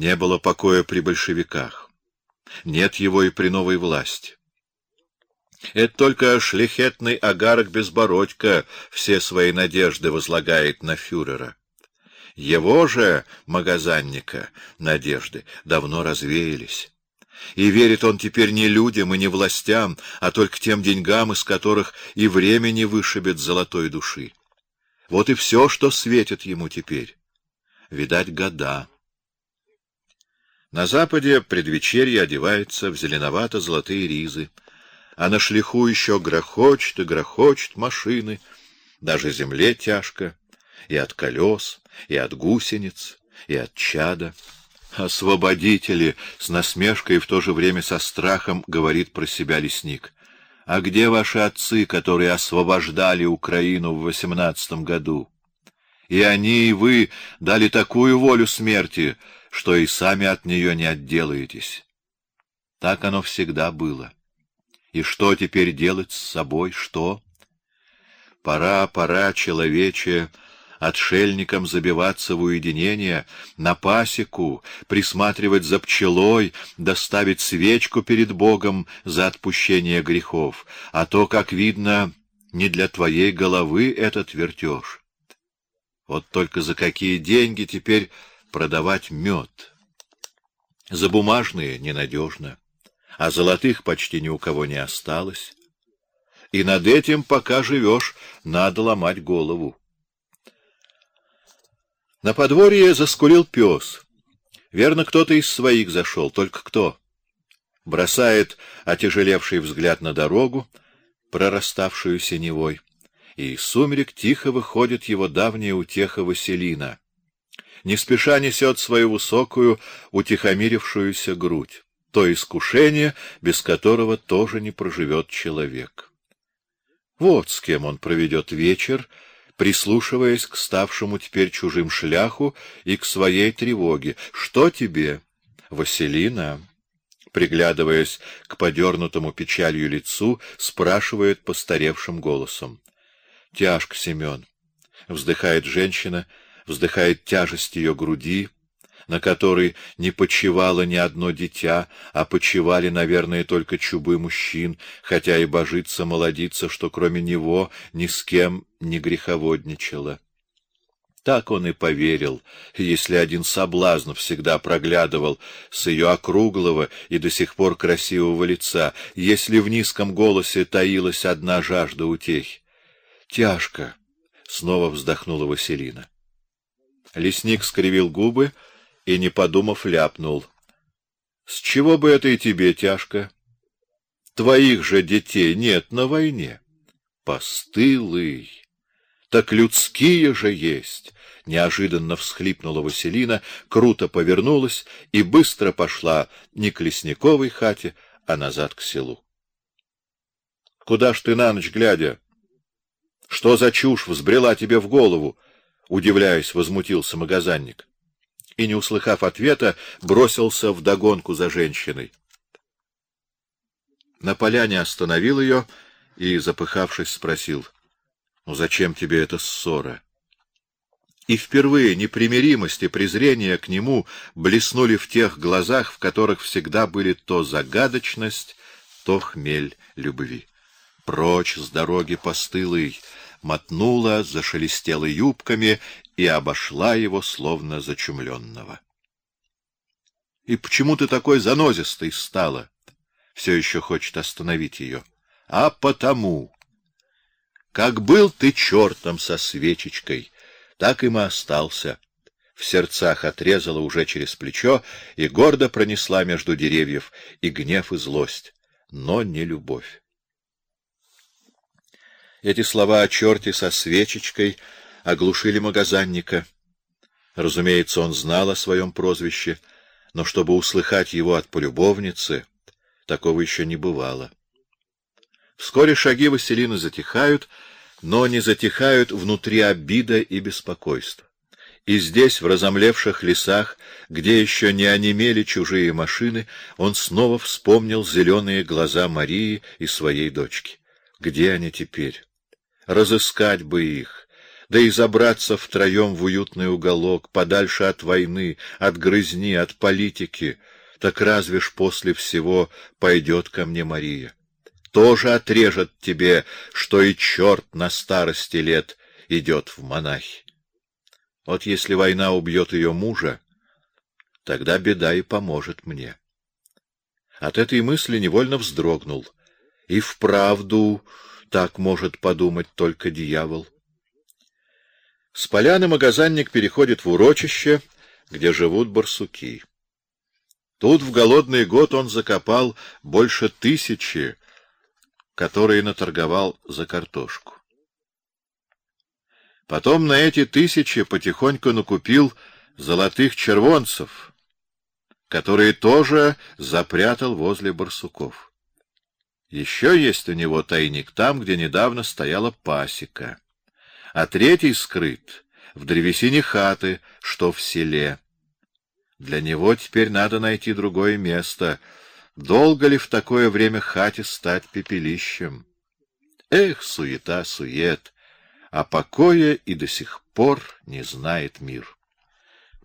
Не было покоя при большевиках. Нет его и при новой власти. Это только шляхетный агарок Безбородько все свои надежды возлагает на фюрера. Его же, магазанника, надежды давно развеялись. И верит он теперь не людям и не властям, а только тем деньгам, из которых и время не вышибет золотой души. Вот и все, что светит ему теперь. Видать, года. На западе предвечерье одевается в зеленовато-золотые ризы, а на шлиху еще грохочет и грохочет машины, даже земле тяжко, и от колес, и от гусениц, и от чада. Освободители с насмешкой и в то же время со страхом говорит про себя лесник. А где ваши отцы, которые освобождали Украину в восемнадцатом году? И они, и вы дали такую волю смерти, что и сами от нее не отделаетесь. Так оно всегда было. И что теперь делать с собой? Что? Пора, пора, человече, отшельникам забиваться в уединение, на пасеку, присматривать за пчелой, доставить свечку перед Богом за отпущение грехов, а то, как видно, не для твоей головы этот вертеж. Вот только за какие деньги теперь продавать мед. За бумажные ненадежно, а золотых почти ни у кого не осталось. И над этим, пока живешь, надо ломать голову. На подворье заскулил пес. Верно, кто-то из своих зашел, только кто? Бросает отяжелевший взгляд на дорогу, прораставшую синевой, и из сумерек тихо выходит его давняя утеха Василина не спеша несет свою высокую, утихомирившуюся грудь, то искушение, без которого тоже не проживет человек. Вот с кем он проведет вечер, прислушиваясь к ставшему теперь чужим шляху и к своей тревоге. Что тебе, Василина? Приглядываясь к подернутому печалью лицу, спрашивает постаревшим голосом. Тяжко, Семен. Вздыхает женщина вздыхает тяжесть ее груди, на которой не почивало ни одно дитя, а почивали, наверное, только чубы мужчин, хотя и божится молодица, что кроме него ни с кем не греховодничала. Так он и поверил, если один соблазн всегда проглядывал с ее округлого и до сих пор красивого лица, если в низком голосе таилась одна жажда утехи. Тяжко, снова вздохнула Василина. Лесник скривил губы и, не подумав, ляпнул: "С чего бы это и тебе тяжко? Твоих же детей нет на войне. Постылый. Так людские же есть". Неожиданно всхлипнула Василина, круто повернулась и быстро пошла не к лесниковой хате, а назад к селу. Куда ж ты на ночь глядя? Что за чушь взбрела тебе в голову? удивляясь, возмутился магазинник и не услыхав ответа, бросился в догонку за женщиной. На поляне остановил ее и, запыхавшись, спросил: "Ну зачем тебе эта ссора?" И впервые непримиримость и презрение к нему блеснули в тех глазах, в которых всегда были то загадочность, то хмель любви. Прочь с дороги постылый, мотнула, зашелестела юбками и обошла его словно зачумленного. И почему ты такой занозистый стала? Все еще хочет остановить ее. А потому, как был ты чертом со свечечкой, так и остался. В сердцах отрезала уже через плечо и гордо пронесла между деревьев и гнев и злость, но не любовь. Эти слова о черте со свечечкой оглушили магазинника. Разумеется, он знал о своем прозвище, но чтобы услыхать его от полюбовницы, такого еще не бывало. Вскоре шаги Василины затихают, но не затихают внутри обида и беспокойство. И здесь, в разомлевших лесах, где еще не онемели чужие машины, он снова вспомнил зеленые глаза Марии и своей дочки. Где они теперь? Разыскать бы их, да и забраться втроем в уютный уголок, подальше от войны, от грызни, от политики, так разве ж после всего пойдет ко мне Мария? Тоже отрежет тебе, что и черт на старости лет идет в монахи. Вот если война убьет ее мужа, тогда беда и поможет мне. От этой мысли невольно вздрогнул. И вправду так может подумать только дьявол. С поляны магазинник переходит в урочище, где живут барсуки. Тут в голодный год он закопал больше тысячи, которые наторговал за картошку. Потом на эти тысячи потихоньку накупил золотых червонцев, которые тоже запрятал возле барсуков. Еще есть у него тайник там, где недавно стояла пасека, а третий скрыт в древесине хаты, что в селе. Для него теперь надо найти другое место. Долго ли в такое время хате стать пепелищем? Эх, суета, сует! а покоя и до сих пор не знает мир.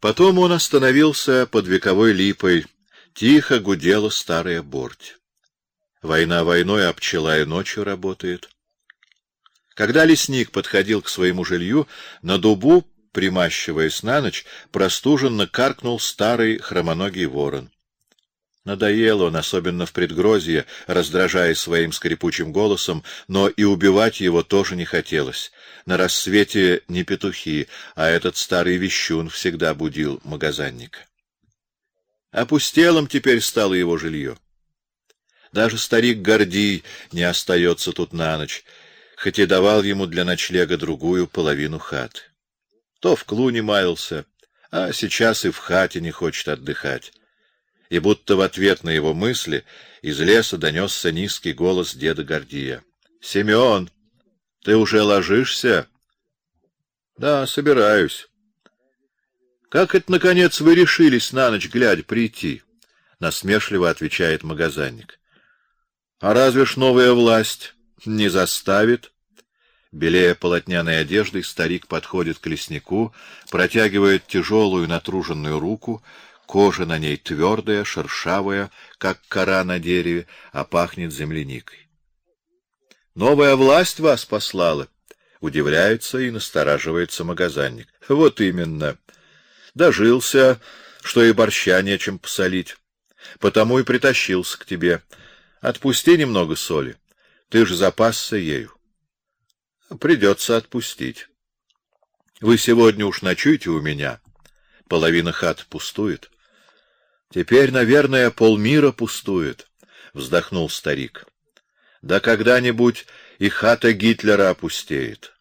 Потом он остановился под вековой липой, тихо гудела старая борть. Война войной, а пчела и ночью работает. Когда лесник подходил к своему жилью, на дубу, примащиваясь на ночь, простуженно каркнул старый хромоногий ворон. Надоел он, особенно в предгрозье, раздражая своим скрипучим голосом, но и убивать его тоже не хотелось. На рассвете не петухи, а этот старый вещун всегда будил магазинника. Опустелым теперь стало его жилье. Даже старик Гордий не остается тут на ночь, хоть и давал ему для ночлега другую половину хат. То в клуне маялся, а сейчас и в хате не хочет отдыхать и будто в ответ на его мысли из леса донесся низкий голос деда Гордия. — Семен, ты уже ложишься? — Да, собираюсь. — Как это, наконец, вы решились на ночь глядя прийти? — насмешливо отвечает магазинник. — А разве ж новая власть не заставит? Белея полотняной одеждой, старик подходит к леснику, протягивает тяжелую натруженную руку, Кожа на ней твердая, шершавая, как кора на дереве, а пахнет земляникой. Новая власть вас послала, удивляется и настораживается магазинник. Вот именно. Дожился, что и борща нечем посолить. Потому и притащился к тебе. Отпусти немного соли. Ты же запасся ею. Придется отпустить. Вы сегодня уж ночуете у меня. Половина хат пустует. Теперь, наверное, полмира пустует, вздохнул старик. Да когда-нибудь и хата Гитлера опустеет.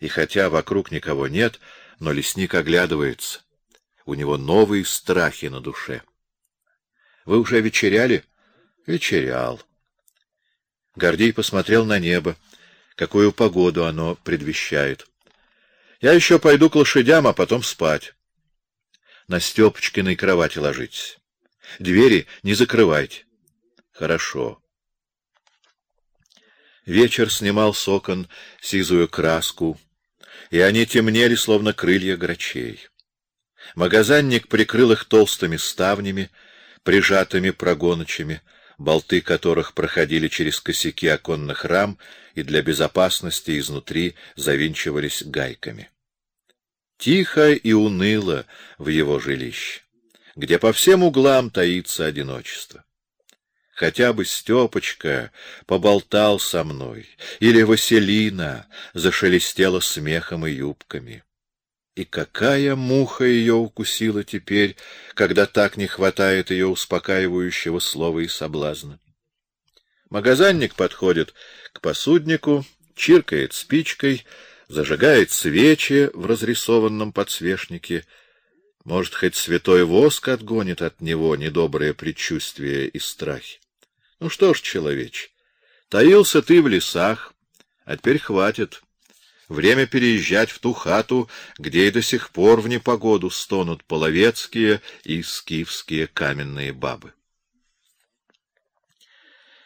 И хотя вокруг никого нет, но лесник оглядывается. У него новые страхи на душе. Вы уже вечеряли? Вечерял. Гордей посмотрел на небо, какую погоду оно предвещает. Я еще пойду к лошадям, а потом спать на Стёпочкиной кровати ложитесь. Двери не закрывайте. Хорошо. Вечер снимал с окон сизую краску, и они темнели, словно крылья грачей. Магазинник прикрыл их толстыми ставнями, прижатыми прогоночами, болты которых проходили через косяки оконных рам и для безопасности изнутри завинчивались гайками. Тихо и уныло в его жилище, где по всем углам таится одиночество. Хотя бы Стёпочка поболтал со мной, или Василина зашелестела смехом и юбками. И какая муха ее укусила теперь, когда так не хватает ее успокаивающего слова и соблазна. Магазинник подходит к посуднику, чиркает спичкой, зажигает свечи в разрисованном подсвечнике, может, хоть святой воск отгонит от него недоброе предчувствие и страхи. Ну что ж, человеч, таился ты в лесах, а теперь хватит. Время переезжать в ту хату, где и до сих пор в непогоду стонут половецкие и скифские каменные бабы.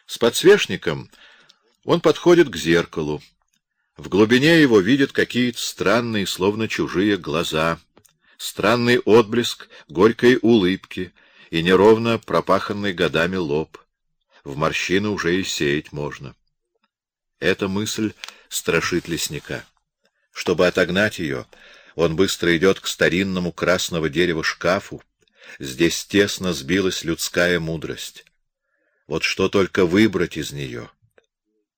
С подсвечником он подходит к зеркалу. В глубине его видят какие-то странные, словно чужие глаза, странный отблеск горькой улыбки и неровно пропаханный годами лоб. В морщины уже и сеять можно. Эта мысль страшит лесника. Чтобы отогнать ее, он быстро идет к старинному красного дерева шкафу. Здесь тесно сбилась людская мудрость. Вот что только выбрать из нее —